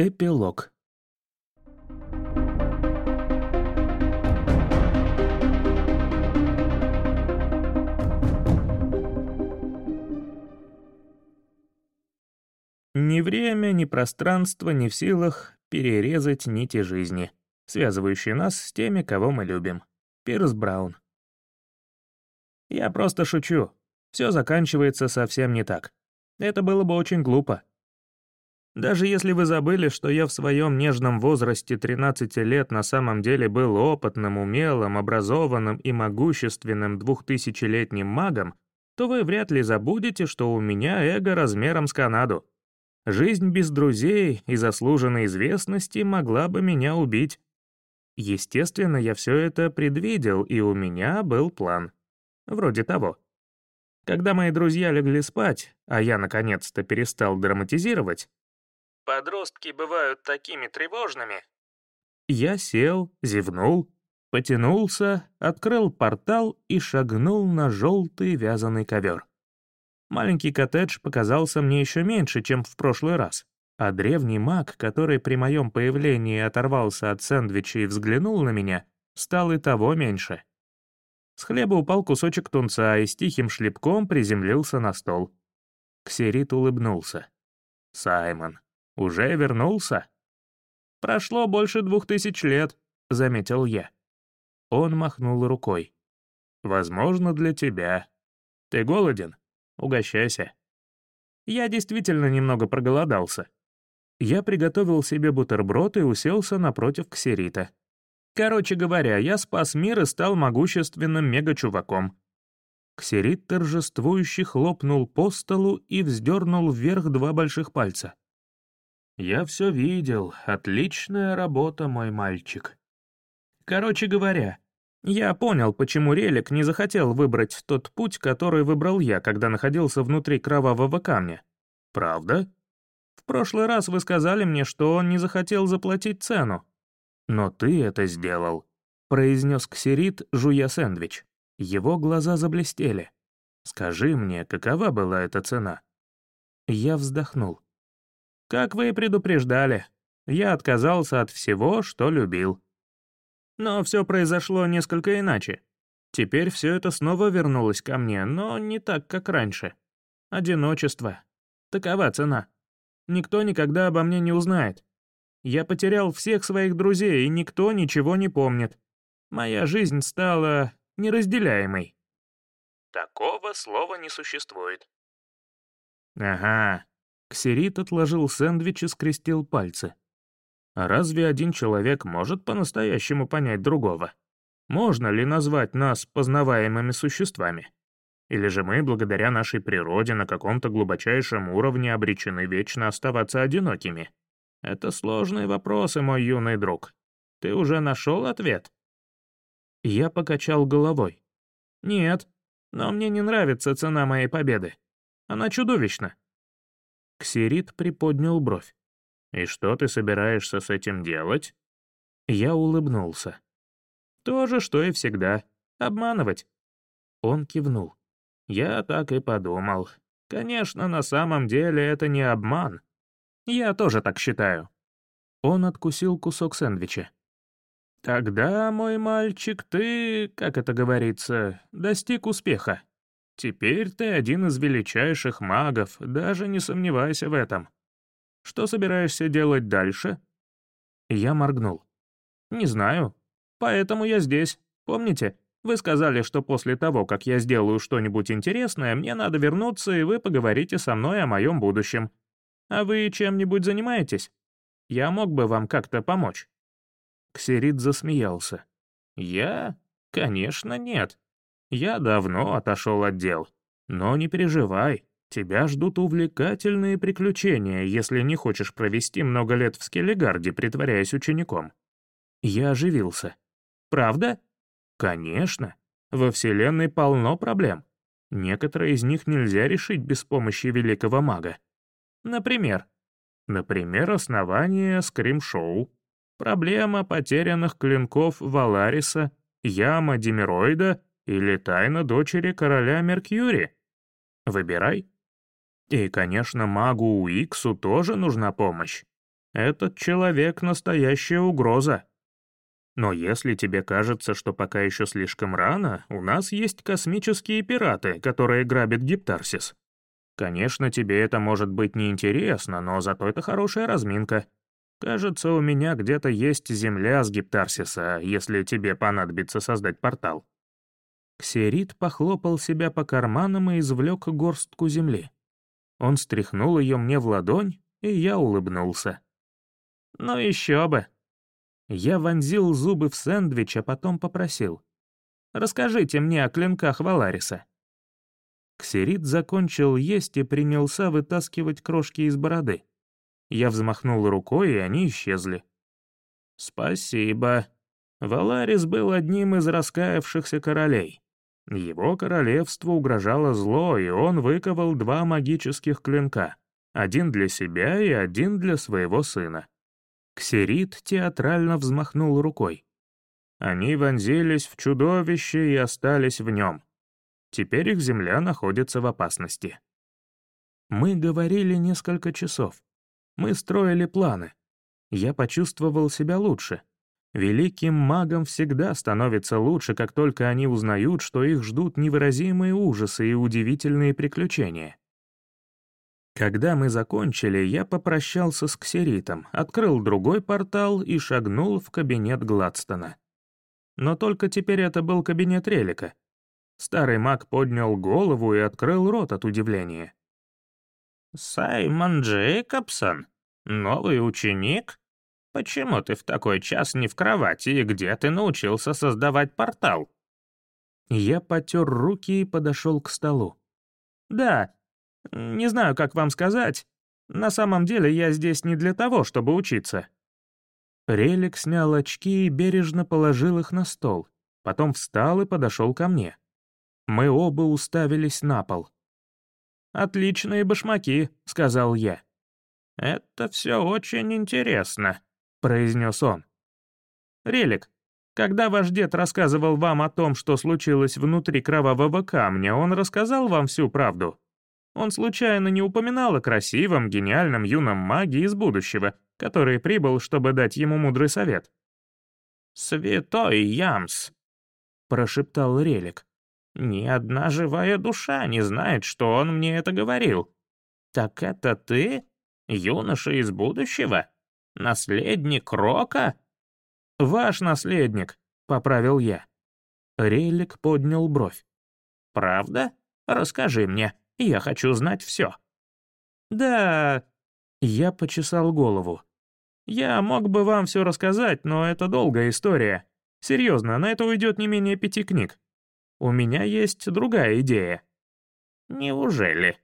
Эпилог Ни время, ни пространство не в силах перерезать нити жизни, связывающие нас с теми, кого мы любим. Пирс Браун. Я просто шучу. Все заканчивается совсем не так. Это было бы очень глупо. Даже если вы забыли, что я в своем нежном возрасте 13 лет на самом деле был опытным, умелым, образованным и могущественным двухтысячелетним магом, то вы вряд ли забудете, что у меня эго размером с Канаду. Жизнь без друзей и заслуженной известности могла бы меня убить. Естественно, я все это предвидел, и у меня был план. Вроде того. Когда мои друзья легли спать, а я наконец-то перестал драматизировать, «Подростки бывают такими тревожными», я сел, зевнул, потянулся, открыл портал и шагнул на желтый вязаный ковер. Маленький коттедж показался мне еще меньше, чем в прошлый раз, а древний маг, который при моем появлении оторвался от сэндвича и взглянул на меня, стал и того меньше. С хлеба упал кусочек тунца и с тихим шлепком приземлился на стол. Ксерит улыбнулся. «Саймон, уже вернулся?» «Прошло больше двух тысяч лет», — заметил я. Он махнул рукой. «Возможно, для тебя. Ты голоден? Угощайся». Я действительно немного проголодался. Я приготовил себе бутерброд и уселся напротив ксерита. Короче говоря, я спас мир и стал могущественным мега-чуваком. Ксерит торжествующе хлопнул по столу и вздернул вверх два больших пальца. «Я все видел. Отличная работа, мой мальчик». Короче говоря, я понял, почему Релик не захотел выбрать тот путь, который выбрал я, когда находился внутри кровавого камня. Правда? В прошлый раз вы сказали мне, что он не захотел заплатить цену. «Но ты это сделал», — произнес Ксерит, жуя сэндвич. Его глаза заблестели. «Скажи мне, какова была эта цена?» Я вздохнул. «Как вы и предупреждали, я отказался от всего, что любил. Но все произошло несколько иначе. Теперь все это снова вернулось ко мне, но не так, как раньше. Одиночество. Такова цена. Никто никогда обо мне не узнает. Я потерял всех своих друзей, и никто ничего не помнит. Моя жизнь стала неразделяемой. Такого слова не существует. Ага. Ксерит отложил сэндвич и скрестил пальцы. А разве один человек может по-настоящему понять другого? Можно ли назвать нас познаваемыми существами? Или же мы, благодаря нашей природе, на каком-то глубочайшем уровне обречены вечно оставаться одинокими? Это сложные вопросы, мой юный друг. Ты уже нашел ответ?» Я покачал головой. «Нет, но мне не нравится цена моей победы. Она чудовищна». Ксерит приподнял бровь. «И что ты собираешься с этим делать?» Я улыбнулся. «То же, что и всегда. Обманывать». Он кивнул. «Я так и подумал. Конечно, на самом деле это не обман. Я тоже так считаю». Он откусил кусок сэндвича. «Тогда, мой мальчик, ты, как это говорится, достиг успеха. Теперь ты один из величайших магов, даже не сомневайся в этом. Что собираешься делать дальше?» Я моргнул. «Не знаю. Поэтому я здесь. Помните, вы сказали, что после того, как я сделаю что-нибудь интересное, мне надо вернуться, и вы поговорите со мной о моем будущем. А вы чем-нибудь занимаетесь? Я мог бы вам как-то помочь». Ксерит засмеялся. «Я? Конечно, нет. Я давно отошел от дел. Но не переживай, тебя ждут увлекательные приключения, если не хочешь провести много лет в Скеллигарде, притворяясь учеником». Я оживился. «Правда?» «Конечно. Во Вселенной полно проблем. Некоторые из них нельзя решить без помощи великого мага. Например? Например, основание скрим-шоу, проблема потерянных клинков Валариса, яма Демероида или тайна дочери короля Меркьюри. Выбирай. И, конечно, магу Уиксу тоже нужна помощь. Этот человек — настоящая угроза. Но если тебе кажется, что пока еще слишком рано, у нас есть космические пираты, которые грабят Гиптарсис. Конечно, тебе это может быть неинтересно, но зато это хорошая разминка. Кажется, у меня где-то есть земля с Гиптарсиса, если тебе понадобится создать портал». Ксерит похлопал себя по карманам и извлек горстку земли. Он стряхнул ее мне в ладонь, и я улыбнулся. «Ну еще бы!» Я вонзил зубы в сэндвич, а потом попросил. «Расскажите мне о клинках Валариса». Ксерит закончил есть и принялся вытаскивать крошки из бороды. Я взмахнул рукой, и они исчезли. «Спасибо. Валарис был одним из раскаявшихся королей. Его королевству угрожало зло, и он выковал два магических клинка. Один для себя и один для своего сына. Ксерит театрально взмахнул рукой. Они вонзились в чудовище и остались в нем. Теперь их земля находится в опасности. Мы говорили несколько часов. Мы строили планы. Я почувствовал себя лучше. Великим магам всегда становится лучше, как только они узнают, что их ждут невыразимые ужасы и удивительные приключения. Когда мы закончили, я попрощался с Ксеритом, открыл другой портал и шагнул в кабинет Гладстона. Но только теперь это был кабинет Релика. Старый маг поднял голову и открыл рот от удивления. «Саймон Джейкобсон? Новый ученик? Почему ты в такой час не в кровати и где ты научился создавать портал?» Я потер руки и подошел к столу. «Да, не знаю, как вам сказать. На самом деле я здесь не для того, чтобы учиться». Релик снял очки и бережно положил их на стол, потом встал и подошел ко мне. Мы оба уставились на пол. «Отличные башмаки», — сказал я. «Это все очень интересно», — произнес он. «Релик, когда ваш дед рассказывал вам о том, что случилось внутри кровавого камня, он рассказал вам всю правду? Он случайно не упоминал о красивом, гениальном юном маге из будущего, который прибыл, чтобы дать ему мудрый совет?» «Святой Ямс», — прошептал Релик. Ни одна живая душа не знает, что он мне это говорил. Так это ты, юноша из будущего? Наследник Рока? Ваш наследник, поправил я. Релик поднял бровь. Правда? Расскажи мне, я хочу знать все. Да, я почесал голову. Я мог бы вам все рассказать, но это долгая история. Серьезно, на это уйдет не менее пяти книг. У меня есть другая идея». «Неужели?»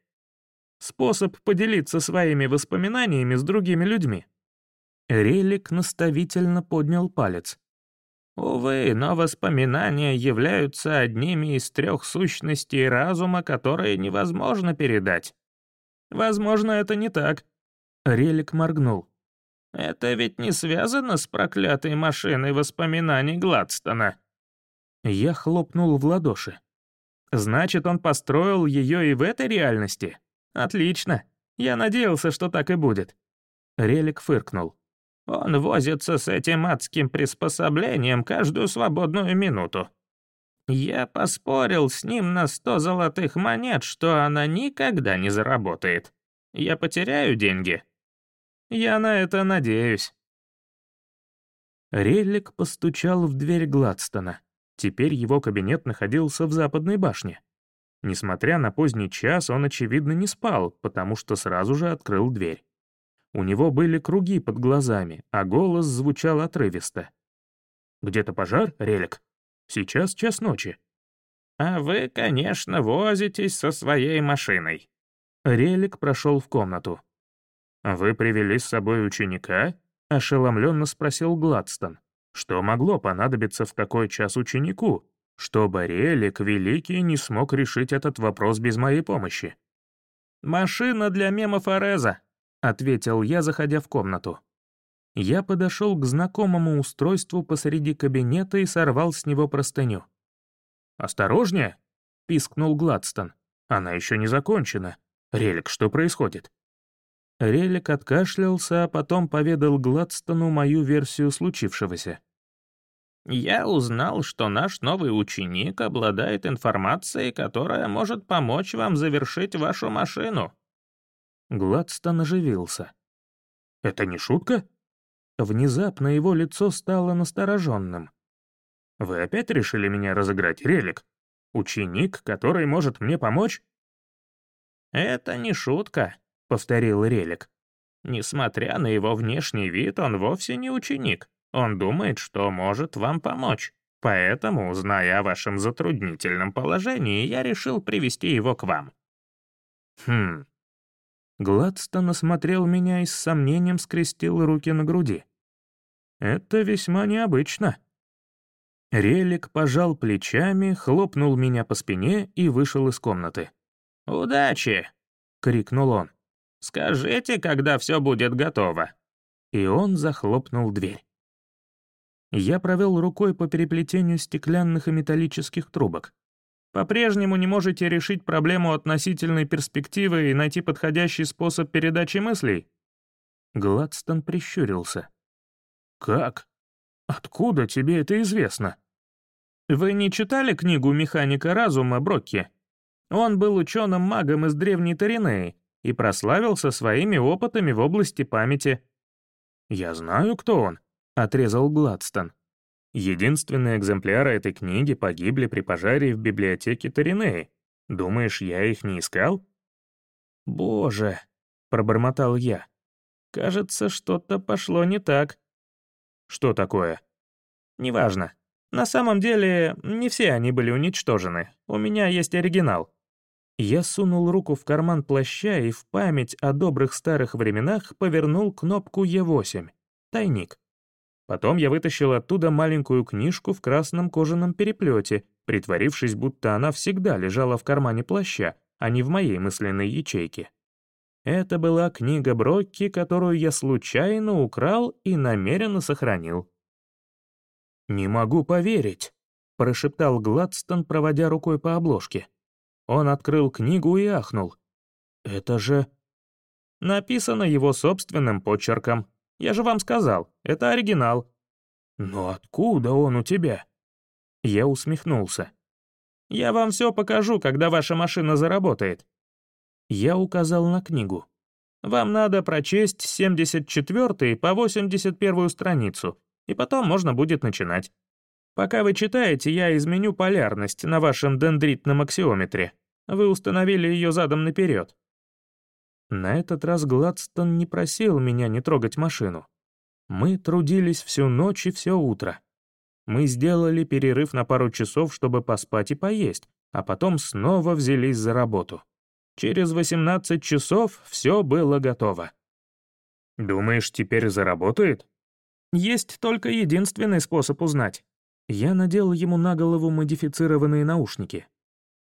«Способ поделиться своими воспоминаниями с другими людьми». Релик наставительно поднял палец. «Увы, но воспоминания являются одними из трех сущностей разума, которые невозможно передать». «Возможно, это не так». Релик моргнул. «Это ведь не связано с проклятой машиной воспоминаний Гладстона?» Я хлопнул в ладоши. Значит, он построил ее и в этой реальности? Отлично. Я надеялся, что так и будет. Релик фыркнул. Он возится с этим адским приспособлением каждую свободную минуту. Я поспорил с ним на сто золотых монет, что она никогда не заработает. Я потеряю деньги. Я на это надеюсь. Релик постучал в дверь Гладстона. Теперь его кабинет находился в западной башне. Несмотря на поздний час, он, очевидно, не спал, потому что сразу же открыл дверь. У него были круги под глазами, а голос звучал отрывисто. «Где-то пожар, Релик? Сейчас час ночи». «А вы, конечно, возитесь со своей машиной». Релик прошел в комнату. «Вы привели с собой ученика?» — ошеломленно спросил Гладстон. Что могло понадобиться в такой час ученику, чтобы Релик Великий не смог решить этот вопрос без моей помощи? «Машина для мемов Ареза», — ответил я, заходя в комнату. Я подошел к знакомому устройству посреди кабинета и сорвал с него простыню. «Осторожнее!» — пискнул Гладстон. «Она еще не закончена. Релик, что происходит?» Релик откашлялся, а потом поведал Гладстону мою версию случившегося. «Я узнал, что наш новый ученик обладает информацией, которая может помочь вам завершить вашу машину». Гладстон оживился. «Это не шутка?» Внезапно его лицо стало настороженным. «Вы опять решили меня разыграть, Релик? Ученик, который может мне помочь?» «Это не шутка», — повторил Релик. «Несмотря на его внешний вид, он вовсе не ученик. Он думает, что может вам помочь. Поэтому, зная о вашем затруднительном положении, я решил привести его к вам». «Хм». Гладстон осмотрел меня и с сомнением скрестил руки на груди. «Это весьма необычно». Релик пожал плечами, хлопнул меня по спине и вышел из комнаты. «Удачи!» — крикнул он. «Скажите, когда все будет готово». И он захлопнул дверь. Я провел рукой по переплетению стеклянных и металлических трубок. По-прежнему не можете решить проблему относительной перспективы и найти подходящий способ передачи мыслей? Гладстон прищурился. «Как? Откуда тебе это известно?» «Вы не читали книгу «Механика разума» Брокки?» Он был ученым-магом из Древней Таринеи и прославился своими опытами в области памяти. «Я знаю, кто он», — отрезал Гладстон. «Единственные экземпляры этой книги погибли при пожаре в библиотеке Таринеи. Думаешь, я их не искал?» «Боже», — пробормотал я. «Кажется, что-то пошло не так». «Что такое?» «Неважно. На самом деле, не все они были уничтожены. У меня есть оригинал. Я сунул руку в карман плаща и в память о добрых старых временах повернул кнопку Е8 — тайник. Потом я вытащил оттуда маленькую книжку в красном кожаном переплете, притворившись, будто она всегда лежала в кармане плаща, а не в моей мысленной ячейке. Это была книга Брокки, которую я случайно украл и намеренно сохранил. «Не могу поверить», — прошептал Гладстон, проводя рукой по обложке. Он открыл книгу и ахнул. «Это же...» «Написано его собственным почерком. Я же вам сказал, это оригинал». «Но откуда он у тебя?» Я усмехнулся. «Я вам все покажу, когда ваша машина заработает». Я указал на книгу. «Вам надо прочесть с 74 по 81 страницу, и потом можно будет начинать. Пока вы читаете, я изменю полярность на вашем дендритном аксиометре. Вы установили ее задом наперед. На этот раз Гладстон не просил меня не трогать машину. Мы трудились всю ночь и все утро. Мы сделали перерыв на пару часов, чтобы поспать и поесть, а потом снова взялись за работу. Через 18 часов все было готово. «Думаешь, теперь заработает?» Есть только единственный способ узнать. Я надел ему на голову модифицированные наушники.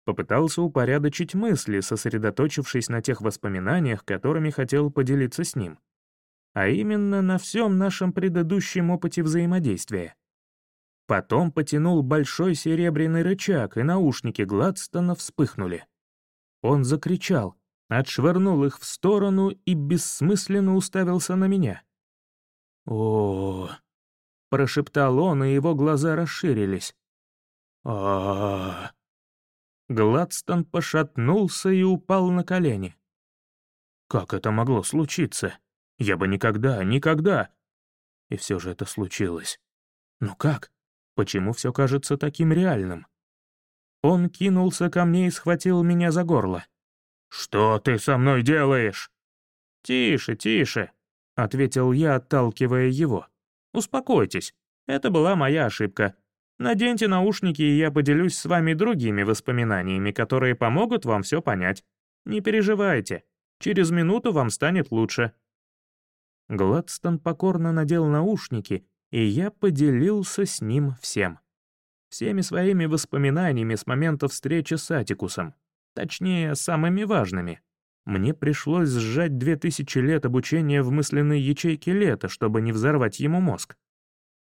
Попытался упорядочить мысли, сосредоточившись на тех воспоминаниях, которыми хотел поделиться с ним. А именно на всем нашем предыдущем опыте взаимодействия. Потом потянул большой серебряный рычаг, и наушники Гладстона вспыхнули. Он закричал, отшвырнул их в сторону и бессмысленно уставился на меня. О, прошептал он, и его глаза расширились. а Гладстон пошатнулся и упал на колени. Как это могло случиться? Я бы никогда, никогда... И все же это случилось. Ну как? Почему все кажется таким реальным? Он кинулся ко мне и схватил меня за горло. «Что ты со мной делаешь?» «Тише, тише», — ответил я, отталкивая его. «Успокойтесь, это была моя ошибка. Наденьте наушники, и я поделюсь с вами другими воспоминаниями, которые помогут вам все понять. Не переживайте, через минуту вам станет лучше». Гладстон покорно надел наушники, и я поделился с ним всем. Всеми своими воспоминаниями с момента встречи с Атикусом. Точнее, самыми важными — мне пришлось сжать две тысячи лет обучения в мысленной ячейке лета, чтобы не взорвать ему мозг.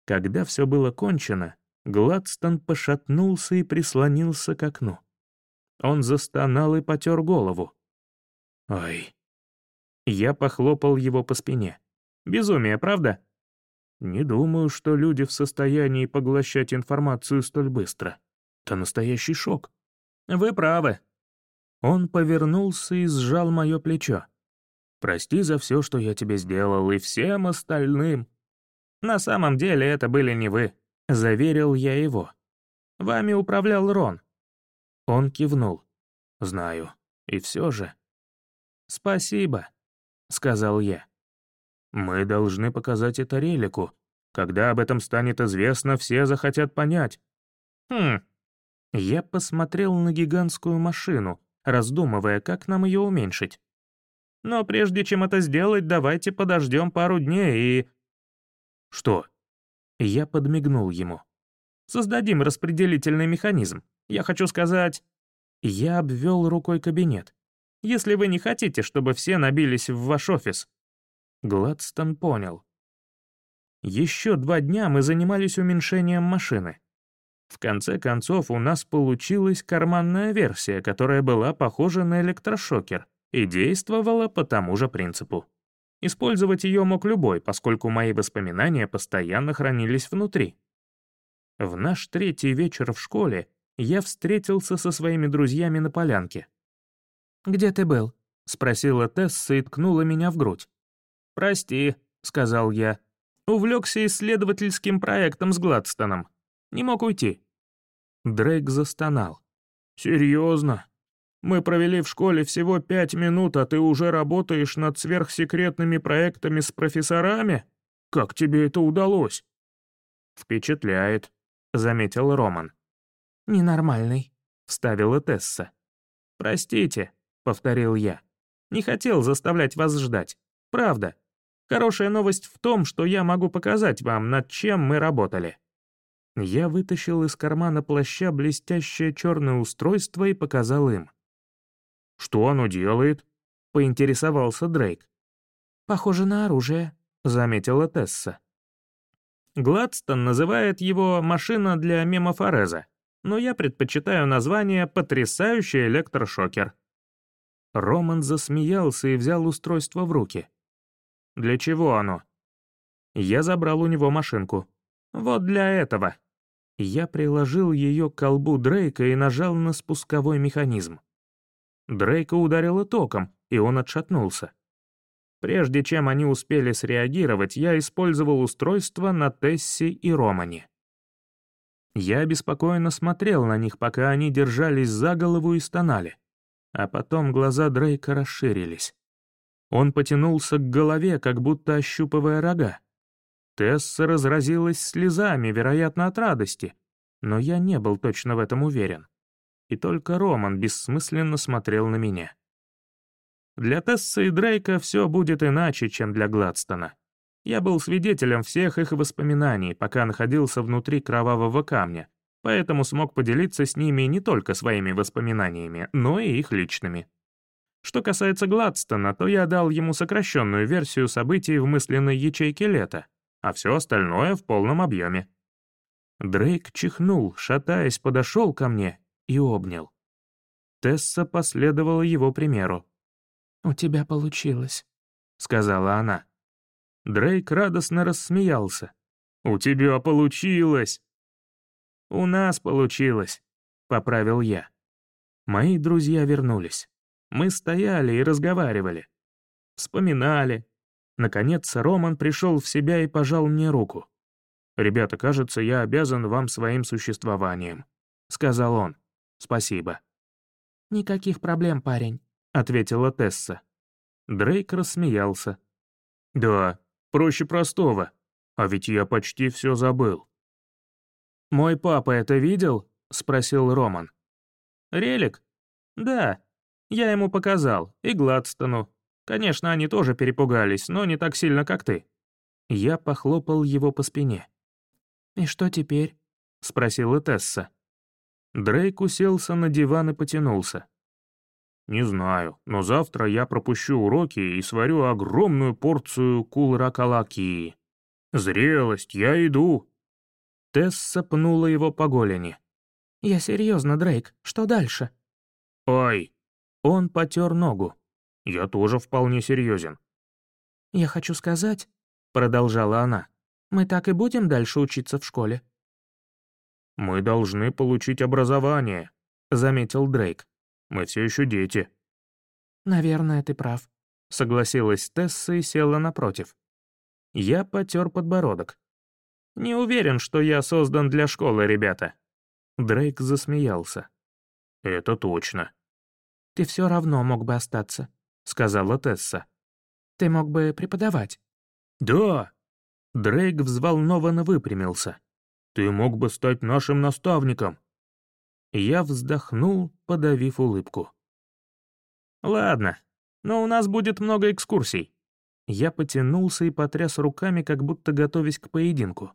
Когда все было кончено, Гладстон пошатнулся и прислонился к окну. Он застонал и потер голову. «Ой». Я похлопал его по спине. «Безумие, правда?» «Не думаю, что люди в состоянии поглощать информацию столь быстро. Это настоящий шок». «Вы правы». Он повернулся и сжал мое плечо. «Прости за все, что я тебе сделал, и всем остальным». «На самом деле это были не вы», — заверил я его. «Вами управлял Рон». Он кивнул. «Знаю. И все же...» «Спасибо», — сказал я. «Мы должны показать это Релику. Когда об этом станет известно, все захотят понять». «Хм». Я посмотрел на гигантскую машину, раздумывая, как нам ее уменьшить. «Но прежде чем это сделать, давайте подождем пару дней и...» «Что?» Я подмигнул ему. «Создадим распределительный механизм. Я хочу сказать...» Я обвел рукой кабинет если вы не хотите, чтобы все набились в ваш офис». Гладстон понял. Еще два дня мы занимались уменьшением машины. В конце концов, у нас получилась карманная версия, которая была похожа на электрошокер и действовала по тому же принципу. Использовать ее мог любой, поскольку мои воспоминания постоянно хранились внутри. В наш третий вечер в школе я встретился со своими друзьями на полянке. «Где ты был?» — спросила Тесса и ткнула меня в грудь. «Прости», — сказал я. «Увлекся исследовательским проектом с Гладстоном. Не мог уйти». Дрейк застонал. «Серьезно? Мы провели в школе всего пять минут, а ты уже работаешь над сверхсекретными проектами с профессорами? Как тебе это удалось?» «Впечатляет», — заметил Роман. «Ненормальный», — вставила Тесса. «Простите», повторил я. «Не хотел заставлять вас ждать. Правда. Хорошая новость в том, что я могу показать вам, над чем мы работали». Я вытащил из кармана плаща блестящее черное устройство и показал им. «Что оно делает?» — поинтересовался Дрейк. «Похоже на оружие», — заметила Тесса. Гладстон называет его «машина для мемофореза», но я предпочитаю название «потрясающий электрошокер». Роман засмеялся и взял устройство в руки. «Для чего оно?» Я забрал у него машинку. «Вот для этого». Я приложил ее к колбу Дрейка и нажал на спусковой механизм. Дрейка ударило током, и он отшатнулся. Прежде чем они успели среагировать, я использовал устройство на Тесси и Романе. Я беспокойно смотрел на них, пока они держались за голову и стонали а потом глаза Дрейка расширились. Он потянулся к голове, как будто ощупывая рога. Тесса разразилась слезами, вероятно, от радости, но я не был точно в этом уверен. И только Роман бессмысленно смотрел на меня. Для Тессы и Дрейка все будет иначе, чем для Гладстона. Я был свидетелем всех их воспоминаний, пока находился внутри кровавого камня, поэтому смог поделиться с ними не только своими воспоминаниями, но и их личными. Что касается Гладстона, то я дал ему сокращенную версию событий в мысленной ячейке лета, а все остальное в полном объеме. Дрейк чихнул, шатаясь, подошел ко мне и обнял. Тесса последовала его примеру. «У тебя получилось», — сказала она. Дрейк радостно рассмеялся. «У тебя получилось!» «У нас получилось», — поправил я. Мои друзья вернулись. Мы стояли и разговаривали. Вспоминали. Наконец Роман пришел в себя и пожал мне руку. «Ребята, кажется, я обязан вам своим существованием», — сказал он. «Спасибо». «Никаких проблем, парень», — ответила Тесса. Дрейк рассмеялся. «Да, проще простого. А ведь я почти все забыл». «Мой папа это видел?» — спросил Роман. «Релик?» «Да. Я ему показал. И Гладстону. Конечно, они тоже перепугались, но не так сильно, как ты». Я похлопал его по спине. «И что теперь?» — спросила Тесса. Дрейк уселся на диван и потянулся. «Не знаю, но завтра я пропущу уроки и сварю огромную порцию кулракалаки. Зрелость, я иду!» Тесса пнула его по голени. «Я серьезно, Дрейк, что дальше?» «Ай!» Он потер ногу. «Я тоже вполне серьезен. «Я хочу сказать», — продолжала она, «мы так и будем дальше учиться в школе». «Мы должны получить образование», — заметил Дрейк. «Мы все еще дети». «Наверное, ты прав», — согласилась Тесса и села напротив. Я потер подбородок. «Не уверен, что я создан для школы, ребята». Дрейк засмеялся. «Это точно». «Ты все равно мог бы остаться», — сказала Тесса. «Ты мог бы преподавать». «Да!» Дрейк взволнованно выпрямился. «Ты мог бы стать нашим наставником». Я вздохнул, подавив улыбку. «Ладно, но у нас будет много экскурсий». Я потянулся и потряс руками, как будто готовясь к поединку.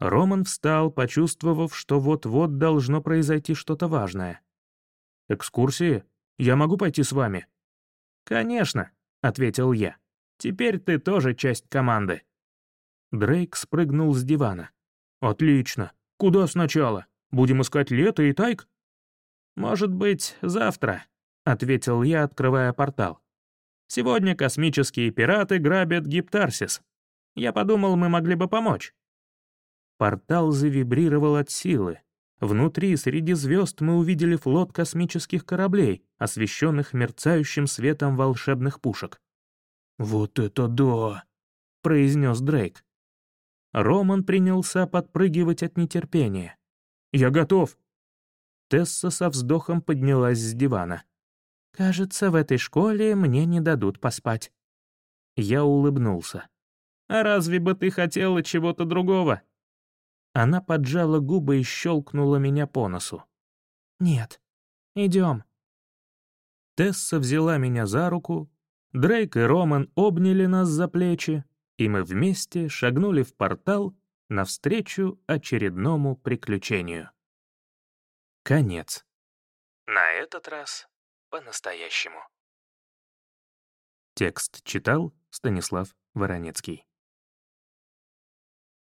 Роман встал, почувствовав, что вот-вот должно произойти что-то важное. «Экскурсии? Я могу пойти с вами?» «Конечно», — ответил я. «Теперь ты тоже часть команды». Дрейк спрыгнул с дивана. «Отлично. Куда сначала? Будем искать лето и тайк?» «Может быть, завтра», — ответил я, открывая портал. «Сегодня космические пираты грабят Гиптарсис. Я подумал, мы могли бы помочь». Портал завибрировал от силы. Внутри, среди звезд, мы увидели флот космических кораблей, освещенных мерцающим светом волшебных пушек. «Вот это да!» — произнес Дрейк. Роман принялся подпрыгивать от нетерпения. «Я готов!» Тесса со вздохом поднялась с дивана. «Кажется, в этой школе мне не дадут поспать». Я улыбнулся. «А разве бы ты хотела чего-то другого?» Она поджала губы и щелкнула меня по носу. «Нет, идем». Тесса взяла меня за руку, Дрейк и Роман обняли нас за плечи, и мы вместе шагнули в портал навстречу очередному приключению. Конец. На этот раз по-настоящему. Текст читал Станислав Воронецкий.